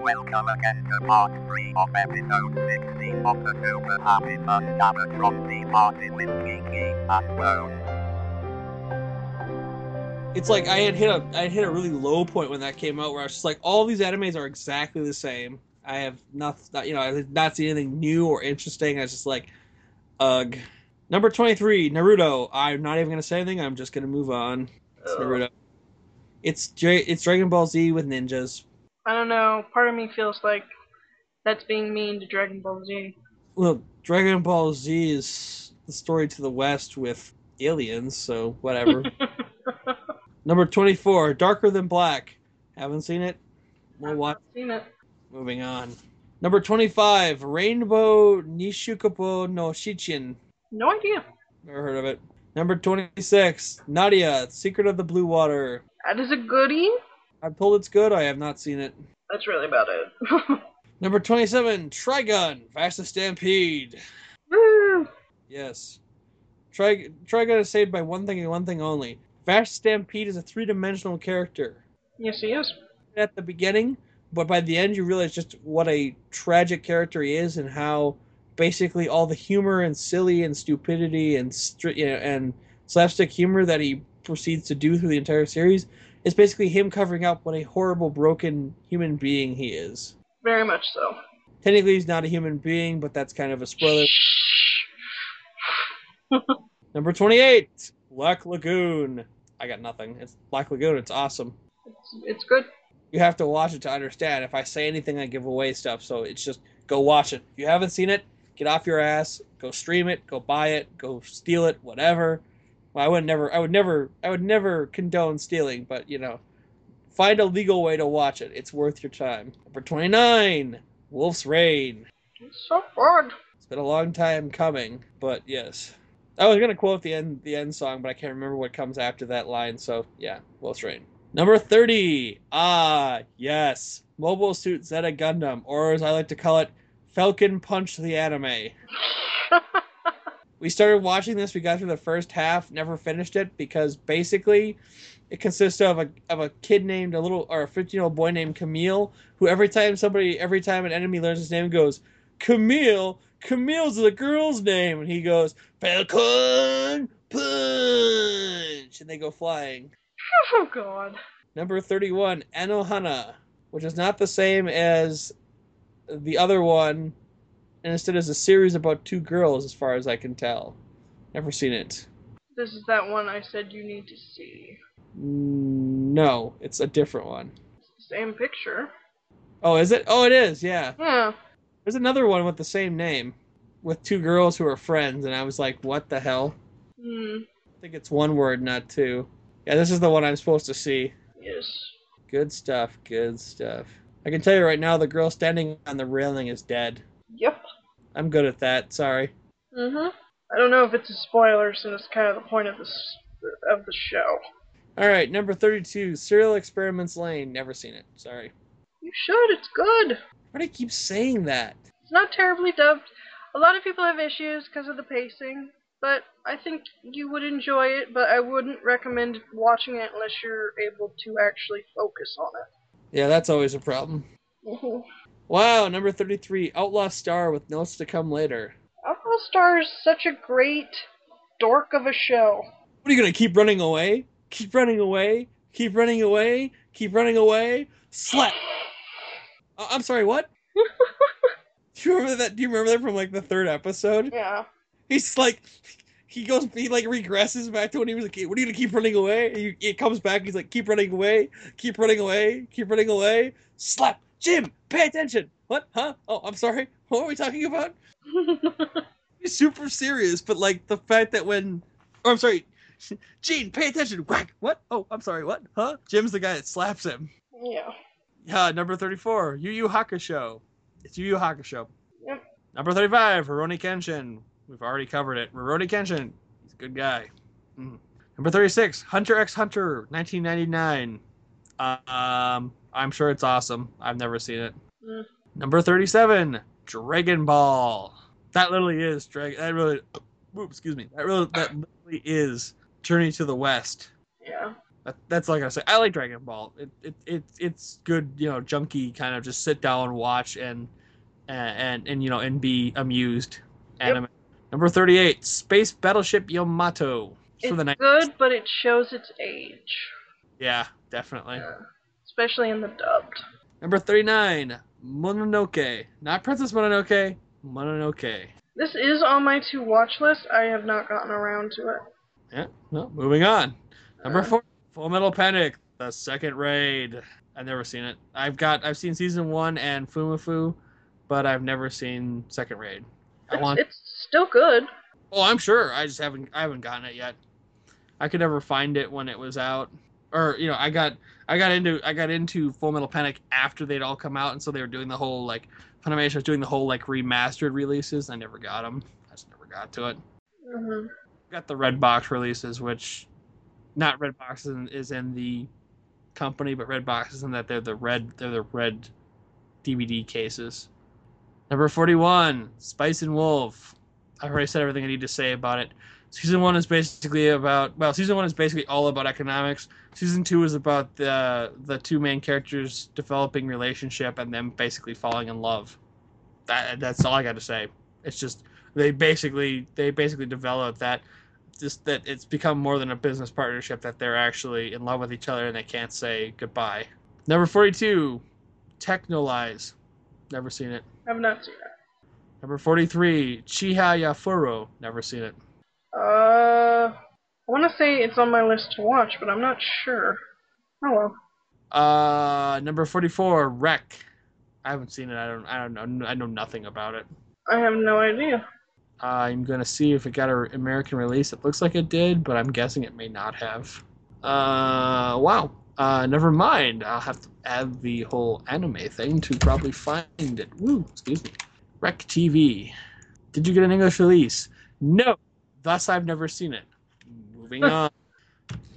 Welcome again to part 3 of episode 16 of the Super Happy Fun Jabbertron party with Kiki and Rose. It's like I had hit a I had hit a really low point when that came out where I was just like all these animes are exactly the same. I have not, you know, I have not seen anything new or interesting. I was just like, ugh. Number 23, Naruto. I'm not even going to say anything. I'm just going to move on. It's Naruto. It's it's Dragon Ball Z with ninjas. I don't know. Part of me feels like that's being mean to Dragon Ball Z. Well, Dragon Ball Z is the story to the west with aliens, so whatever. Number 24, Darker Than Black. Haven't seen it? We'll watch. Seen it. Moving on. Number 25, Rainbow Nishukapo no Shichin. No idea. Never heard of it. Number 26, Nadia, Secret of the Blue Water. That is a goodie. I'm told it's good. I have not seen it. That's really about it. Number 27, Trigun, Vash the Stampede. Woo! Yes. Tri- Trigun is saved by one thing and one thing only. Vash Stampede is a three dimensional character. Yes, he is. At the beginning, but by the end, you realize just what a tragic character he is and how basically all the humor and silly and stupidity and stri- you know, and slapstick humor that he proceeds to do through the entire series is basically him covering up what a horrible, broken human being he is. Very much so. Technically, he's not a human being, but that's kind of a spoiler. Number 28, Black Lagoon. I got nothing. It's Black Lagoon. It's awesome. It's, it's good. You have to watch it to understand. If I say anything, I give away stuff. So it's just go watch it. If you haven't seen it, get off your ass. Go stream it. Go buy it. Go steal it. Whatever. Well, I would never. I would never. I would never condone stealing. But you know, find a legal way to watch it. It's worth your time. Number 29, Wolf's Rain. It's so good. It's been a long time coming, but yes. I was gonna quote the end the end song, but I can't remember what comes after that line. So yeah, Wolf's Rain. Number thirty. Ah, yes, Mobile Suit Zeta Gundam, or as I like to call it, Falcon Punch the anime. We started watching this. We got through the first half, never finished it because basically, it consists of a of a kid named a little or a fifteen year old boy named Camille, who every time somebody every time an enemy learns his name goes Camille. Camille's the girl's name, and he goes Falcon Punch, and they go flying. oh god. Number 31, Anohana, which is not the same as the other one, and instead is a series about two girls, as far as I can tell. Never seen it. This is that one I said you need to see. Mm, No, it's a different one. Same picture. Oh, is it? Oh, it is, yeah. Yeah. There's another one with the same name, with two girls who are friends, and I was like, what the hell? Hmm. I think it's one word, not two. Yeah, this is the one I'm supposed to see. Yes. Good stuff, good stuff. I can tell you right now, the girl standing on the railing is dead. Yep. I'm good at that. Sorry. Mhm. I don't know if it's a spoiler, since it's kind of the point of this of the show. All right, number 32, Serial Experiments Lain. Never seen it. Sorry. You should. It's good. Why do I keep saying that? It's not terribly dubbed. A lot of people have issues because of the pacing, but I think you would enjoy it. But I wouldn't recommend watching it unless you're able to actually focus on it. Yeah, that's always a problem. Wow, number 33, Outlaw Star with notes to come later. Outlaw Star is such a great dork of a show. What are you gonna keep running away? Keep running away? Keep running away? Keep running away? Slap! Uh, I'm sorry, what? Do you remember that? Do you remember that from like the third episode? Yeah. He's like, he goes, he like regresses back to when he was a kid. What are you gonna keep running away? He, he comes back. He's like, keep running away, keep running away, keep running away. Slap, Jim, pay attention. What? Huh? Oh, I'm sorry. What are we talking about? He's super serious, but like the fact that when, oh, I'm sorry, Gene, pay attention. Whack. What? Oh, I'm sorry. What? Huh? Jim's the guy that slaps him. yeah. Yeah, number 34, Yu Yu Hakusho. It's Yu Yu Hakusho. Yep. Number 35, Rurouni Kenshin. We've already covered it. Rurouni Kenshin. He's a good guy. Mm. Number 36, Hunter x Hunter, 1999. Um, I'm sure it's awesome. I've never seen it. Mm. Number 37, Dragon Ball. That literally is Dragon. That really, oops, excuse me. That really, that literally is Journey to the West. Yeah. That, that's all I say. I like Dragon Ball. It, it, it it's good, you know, junky kind of just sit down and watch and and and, and you know and be amused. Yep. Anime. Number thirty-eight, Space Battleship Yamato. It's For the night. good, but it shows its age, Yeah, definitely. Yeah. Especially in the dubbed. Number thirty-nine, Mononoke. Not Princess Mononoke. Mononoke. This is on my to watch list. I have not gotten around to it. Yeah. No, moving on. Number Uh, four, Full Metal Panic, the second raid. I've never seen it. I've got I've seen season one and Fumoffu, but I've never seen second raid. I It's, want. it's still good. Oh, I'm sure. I just haven't I haven't gotten it yet. I could never find it when it was out, or you know, I got I got into I got into Full Metal Panic after they'd all come out, and so they were doing the whole like Funimation was doing the whole like remastered releases. I never got them. I just never got to it. hmm got the red box releases, which not red box is in, is in the company, but red box is in that they're the red they're the red DVD cases. Number forty one, Spice and Wolf. I've already said everything I need to say about it. Season one is basically about well, season one is basically all about economics. Season two is about the the two main characters developing relationship and them basically falling in love. That that's all I got to say. It's just they basically they basically develop that just that it's become more than a business partnership that they're actually in love with each other and they can't say goodbye. Number 42, Texhnolyze. Never seen it. I've not seen it. Number 43, Chihayafuru. Never seen it. Uh, I want to say it's on my list to watch, but I'm not sure. Oh well. Uh, number 44, Wreck. I haven't seen it. I don't. I don't know. I know nothing about it. I have no idea. I'm gonna see if it got an American release. It looks like it did, but I'm guessing it may not have. Uh, wow. Uh, never mind. I'll have to add the whole anime thing to probably find it. Woo, excuse me. Rec TV. Did you get an English release? No. Thus, I've never seen it. Moving on.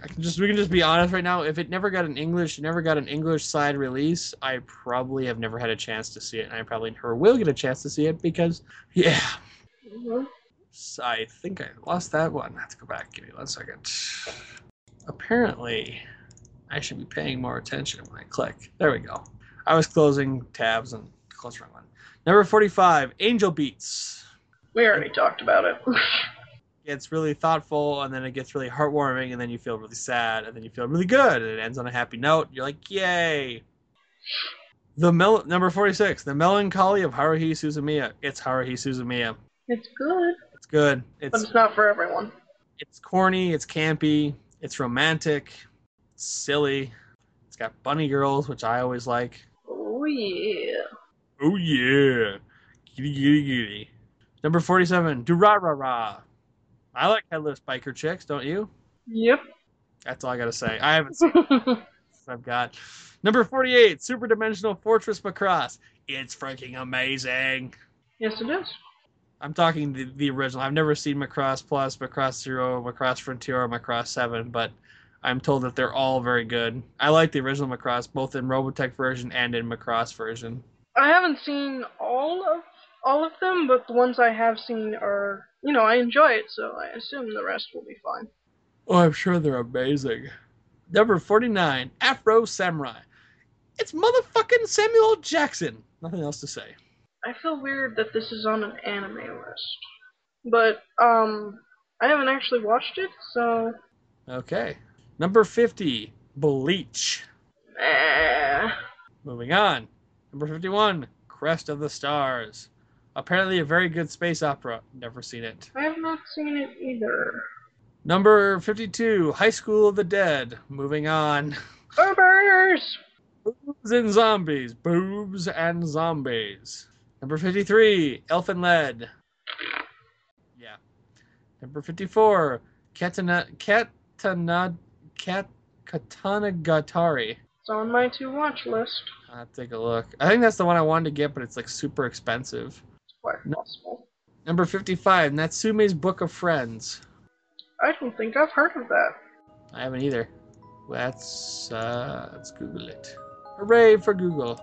I can just we can just be honest right now. If it never got an English, never got an English side release, I probably have never had a chance to see it, and I probably never will get a chance to see it because, yeah, Mhm. so I think I lost that one. I have to go back. Give me one second. Apparently, I should be paying more attention when I click. There we go. I was closing tabs and close the wrong one. Number 45, Angel Beats. We already talked about it. It's really thoughtful, and then it gets really heartwarming, and then you feel really sad, and then you feel really good, and it ends on a happy note. You're like, yay! The mel- number 46, The Melancholy of Haruhi Suzumiya. It's Haruhi Suzumiya. it's good, It's good. but It's it's not for everyone. it's corny, it's campy, it's romantic, it's silly. It's got bunny girls, which I always like. Oh yeah. Oh yeah, giddy giddy giddy. Number forty-seven, Durarara. I like headless biker chicks, don't you? Yep. That's all I gotta say. I haven't seen. I've got number forty-eight, Super Dimensional Fortress Macross. It's freaking amazing. yes, it is. I'm talking the, the original. I've never seen Macross Plus, Macross Zero, Macross Frontier, or Macross Seven, but I'm told that they're all very good. I like the original Macross, both in Robotech version and in Macross version. I haven't seen all of all of them, but the ones I have seen are, you know, I enjoy it, so I assume the rest will be fine. Oh, I'm sure they're amazing. Number 49, Afro Samurai. It's motherfucking Samuel Jackson. Nothing else to say. I feel weird that this is on an anime list, but um, I haven't actually watched it, so Okay. Number 50, Bleach. eh. Moving on. Number 51, Crest of the Stars. Apparently a very good space opera. Never seen it. I have not seen it either. Number 52, High School of the Dead. Moving on. Burners! Boobs and Zombies. Boobs and Zombies. Number 53, Elfen Lied. Yeah. Number 54, Katana, Katana, Kat, Katanagatari. It's on my to watch list. I'll take a look. I think that's the one I wanted to get, but it's like super expensive. It's quite No. possible. Number 55, Natsume's Book of Friends. I don't think I've heard of that. I haven't either. Let's uh, let's Google it. Hooray for Google!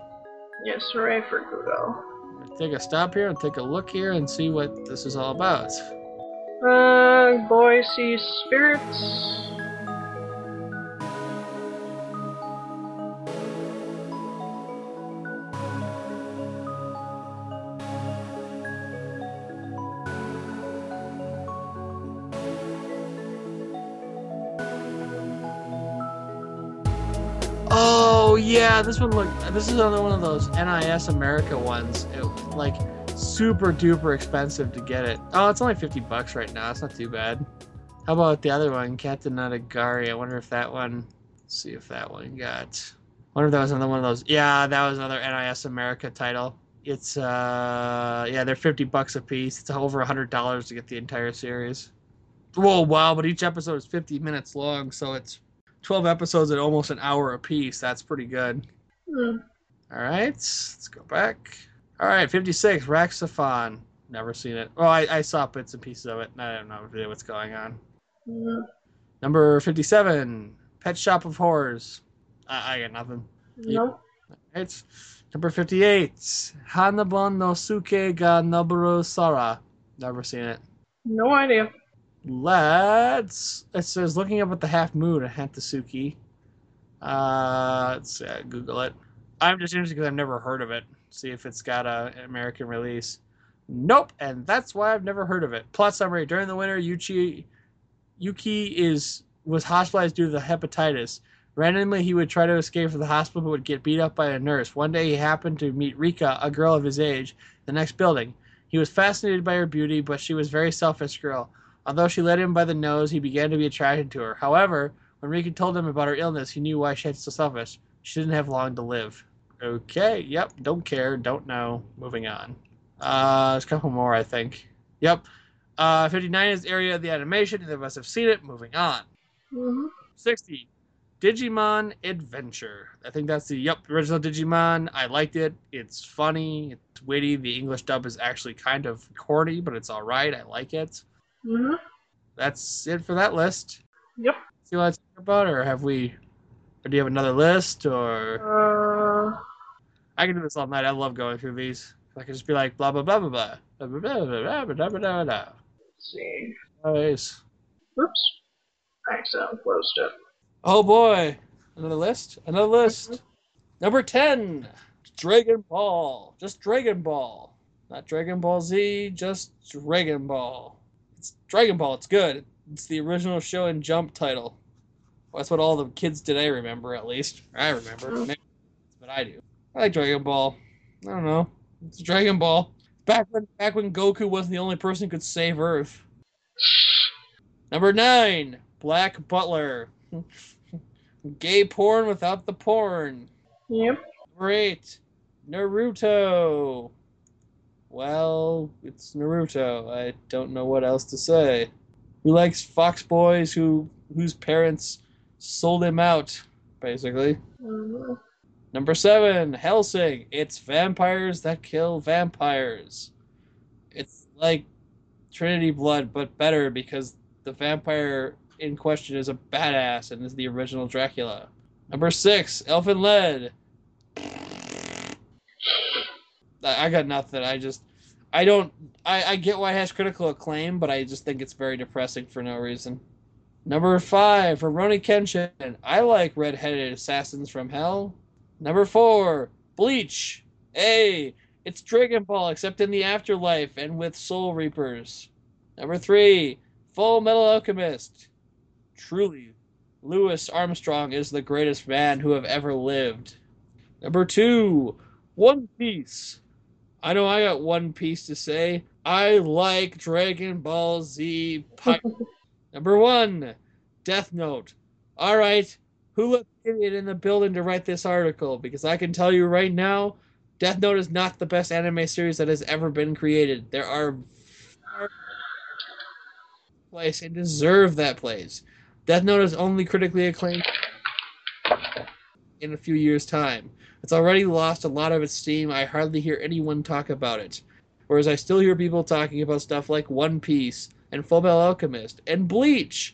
Yes, hooray for Google. Take a stop here and take a look here and see what this is all about. Uh, boy sees spirits. Oh yeah, this one look. This is another one of those NIS America ones. It, like super duper expensive to get it. Oh, it's only fifty bucks right now. It's not too bad. How about the other one, Katanagatari? I wonder if that one. See if that one got. I wonder if that was another one of those. Yeah, that was another NIS America title. It's uh yeah, they're fifty bucks a piece. It's over hundred dollars to get the entire series. Whoa, wow! But each episode is fifty minutes long, so it's twelve episodes at almost an hour a piece. That's pretty good. Mm. All right, let's go back. All right, 56, RahXephon. Never seen it. Well, I, I saw bits and pieces of it, and I don't know really what's going on. Mm. Number 57, Pet Shop of Horrors. I, I got nothing. Nope. Right. Number 58, Hanabon no Suke ga Noboru Sara. Never seen it. No idea. Let's. It says looking up at the half moon at Hantasuki. Uh, let's uh, Google it. I'm just interested because I've never heard of it. See if it's got a, an American release. Nope, and that's why I've never heard of it. Plot summary: During the winter, Yuchi Yuki is was hospitalized due to the hepatitis. Randomly, he would try to escape from the hospital, but would get beat up by a nurse. One day, he happened to meet Rika, a girl of his age, the next building. He was fascinated by her beauty, but she was a very selfish girl. Although she led him by the nose, he began to be attracted to her. However, when Rika told him about her illness, he knew why she had so selfish. She didn't have long to live. Okay, yep, don't care, don't know. Moving on. Uh, there's a couple more, I think. Yep. Uh, 59 is the area of the animation. Either of us have seen it. Moving on. hmm 60. Digimon Adventure. I think that's the yep original Digimon. I liked it. It's funny. It's witty. The English dub is actually kind of corny, but it's all right. I like it. Hmm That's it for that list. Yep. See what I talk about, or have we? Or do you have another list? Or Uh, I can do this all night. I love going through these. I can just be like blah blah blah blah blah blah blah blah blah blah blah blah blah. let's see. Nice. Oops. Accidentally closed it. Oh boy, another list. Another list. Number ten, Dragon Ball. Just Dragon Ball, not Dragon Ball Z. Just Dragon Ball. It's Dragon Ball. It's good. It's the original Shonen Jump title. Well, that's what all the kids today remember, at least. I remember. Mm. Maybe that's what I do. I like Dragon Ball. I don't know. It's Dragon Ball. Back when back when Goku wasn't the only person who could save Earth. Number nine, Black Butler. Gay porn without the porn. Yep. Number eight, Naruto. Well, it's Naruto. I don't know what else to say. Who likes fox boys who whose parents sold him out, basically. hmm Number seven, Hellsing. It's vampires that kill vampires. It's like Trinity Blood, but better because the vampire in question is a badass and is the original Dracula. Number six, Elfen Lied. I got nothing. I just, I don't, I, I get why it has critical acclaim, but I just think it's very depressing for no reason. Number five, Rurouni Kenshin. I like redheaded assassins from hell. Number four, Bleach. Hey, it's Dragon Ball, except in the afterlife and with Soul Reapers. Number three, Full Metal Alchemist. Truly, Louis Armstrong is the greatest man who have ever lived. Number two, One Piece. I know I got One Piece to say. I like Dragon Ball Z. Pi- Number one, Death Note. All right, who let the idiot in the building to write this article? Because I can tell you right now, Death Note is not the best anime series that has ever been created. There are place and deserve that place. Death Note is only critically acclaimed in a few years' time. It's already lost a lot of its steam. I hardly hear anyone talk about it. Whereas I still hear people talking about stuff like One Piece and Fullmetal Alchemist and Bleach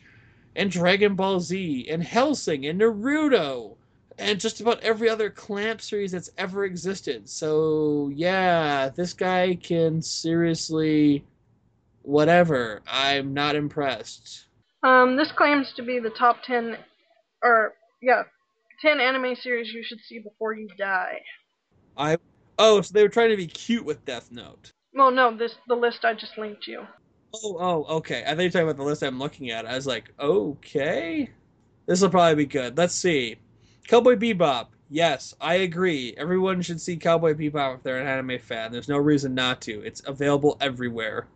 and Dragon Ball Z and Hellsing and Naruto and just about every other clamp series that's ever existed. So yeah, this guy can seriously whatever. I'm not impressed. Um, this claims to be the top ten, or yeah, ten anime series you should see before you die. I oh, so they were trying to be cute with Death Note. Well, no, this the list I just linked you. Oh, oh, okay. I thought you were talking about the list I'm looking at. I was like, okay, this will probably be good. Let's see. Cowboy Bebop. Yes, I agree. Everyone should see Cowboy Bebop if they're an anime fan. There's no reason not to. It's available everywhere.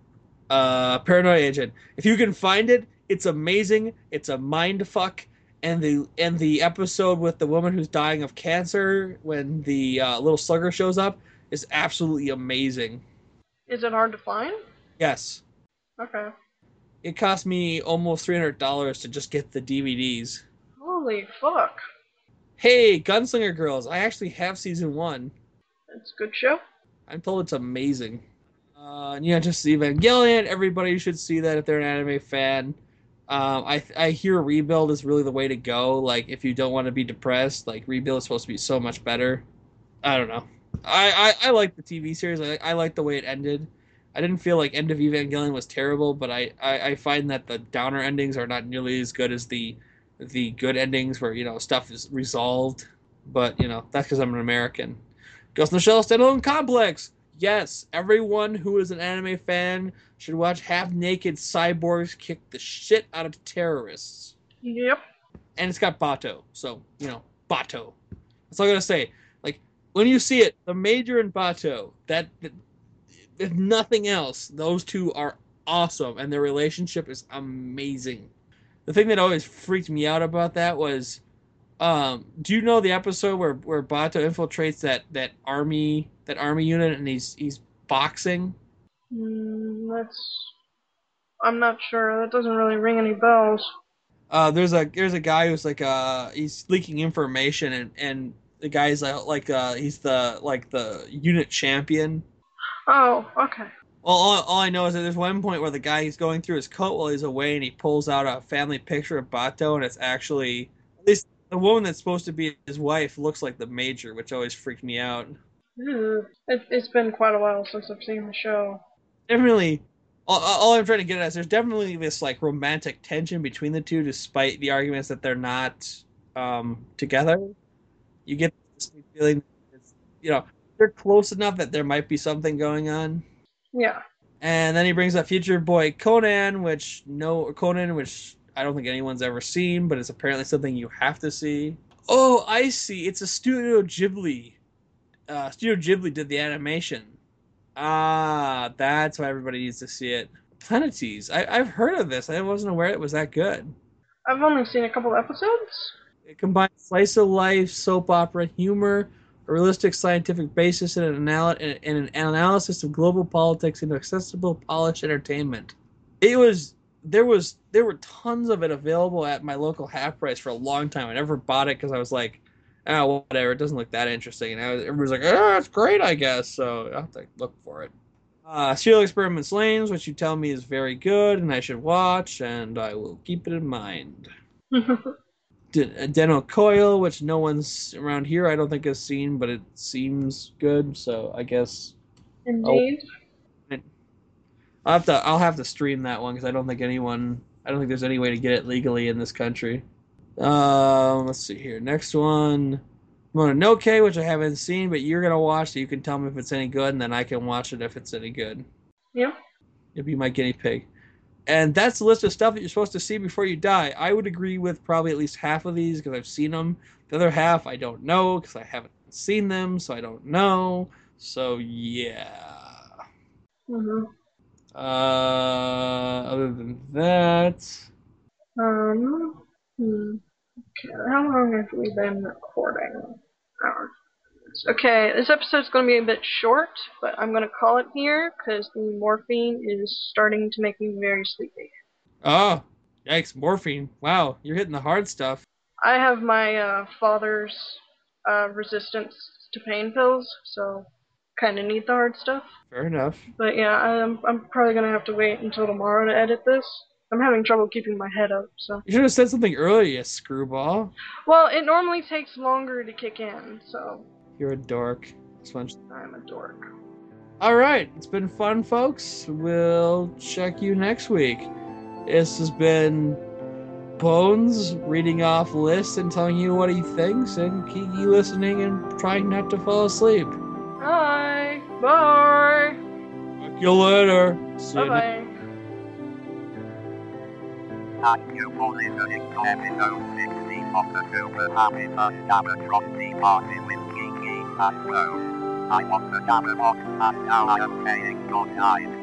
Uh, Paranoia Agent. If you can find it, it's amazing. It's a mind fuck. And the and the episode with the woman who's dying of cancer when the uh, little slugger shows up is absolutely amazing. Is it hard to find? Yes, Okay. it cost me almost three hundred dollars to just get the DVDs. Holy fuck. Hey, Gunslinger Girls! I actually have season one. That's a good show. I'm told it's amazing. Uh, and yeah, just Evangelion. Everybody should see that if they're an anime fan. Um, I I hear Rebuild is really the way to go. Like if you don't want to be depressed, like Rebuild is supposed to be so much better. I don't know. I I, I like the TV series. I I like the way it ended. I didn't feel like End of Evangelion was terrible, but I, I, I find that the downer endings are not nearly as good as the the good endings where you know stuff is resolved. But you know that's because I'm an American. Ghost in the Shell standalone complex. Yes, everyone who is an anime fan should watch half naked cyborgs kick the shit out of terrorists. Yep. And it's got Batou, so you know Batou. That's all I gotta say. Like when you see it, the Major and Batou. That, that if nothing else, those two are awesome, and their relationship is amazing. The thing that always freaked me out about that was, um, do you know the episode where where Batou infiltrates that that army that army unit and he's he's boxing? Mm, that's. I'm not sure. That doesn't really ring any bells. Uh, there's a there's a guy who's like uh he's leaking information and and the guy's like like uh he's the like the unit champion. Oh, okay. Well, all, all I know is that there's one point where the guy he's going through his coat while he's away, and he pulls out a family picture of Batou, and it's actually at least the woman that's supposed to be his wife looks like the major, which always freaked me out. Ew. It, it's been quite a while since I've seen the show. Definitely, all, all I'm trying to get at is there's definitely this like romantic tension between the two, despite the arguments that they're not um, together. You get this feeling, you know, they're close enough that there might be something going on. Yeah. And then he brings up Future Boy Conan, which no Conan, which I don't think anyone's ever seen, but it's apparently something you have to see. Oh, I see. It's a Studio Ghibli. Uh, Studio Ghibli did the animation. Ah, that's why everybody needs to see it. Planetes. I, I've heard of this. I wasn't aware it was that good. I've only seen a couple episodes. It combines slice of life, soap opera, humor, a realistic scientific basis, and an, anal- and an analysis of global politics into accessible, polished entertainment. It was there was there were tons of it available at my local half price for a long time. I never bought it because I was like, oh whatever, it doesn't look that interesting. And I was, everybody's like, oh, it's great, I guess. So I have to look for it. Uh, Serial Experiments Lains, which you tell me is very good and I should watch, and I will keep it in mind. D- Dennou Coil, which no one's around here I don't think has seen, but it seems good. So I guess Indeed. I'll have to I'll have to stream that one because I don't think anyone I don't think there's any way to get it legally in this country. Um, let's see here. Next one, Mononoke, which I haven't seen, but you're gonna watch, so you can tell me if it's any good, and then I can watch it if it's any good. Yeah. It'd be my guinea pig. And that's the list of stuff that you're supposed to see before you die. I would agree with probably at least half of these because I've seen them. The other half I don't know because I haven't seen them, so I don't know. So yeah. hmm Uh, other than that, Um. Hmm. Okay. How long have we been recording? Hours. Okay, this episode's going to be a bit short, but I'm going to call it here because the morphine is starting to make me very sleepy. oh, yikes, morphine. Wow, you're hitting the hard stuff. I have my uh, father's uh, resistance to pain pills, so kind of need the hard stuff. Fair enough. But yeah, I'm I'm probably gonna have to wait until tomorrow to edit this. I'm having trouble keeping my head up, so. You should have said something earlier, you screwball. Well, it normally takes longer to kick in, so You're a dork. One's- I'm a dork. All right, it's been fun, folks. We'll check you next week. This has been Bones reading off lists and telling you what he thinks, and Kiki listening and trying not to fall asleep. Bye. Bye. Talk you later. See Bye you bye. Thank you for listening to episode 16 of the super happy first Jabbertron departed with Kiki and so. I want the Jabberbox and now I am saying goodnight.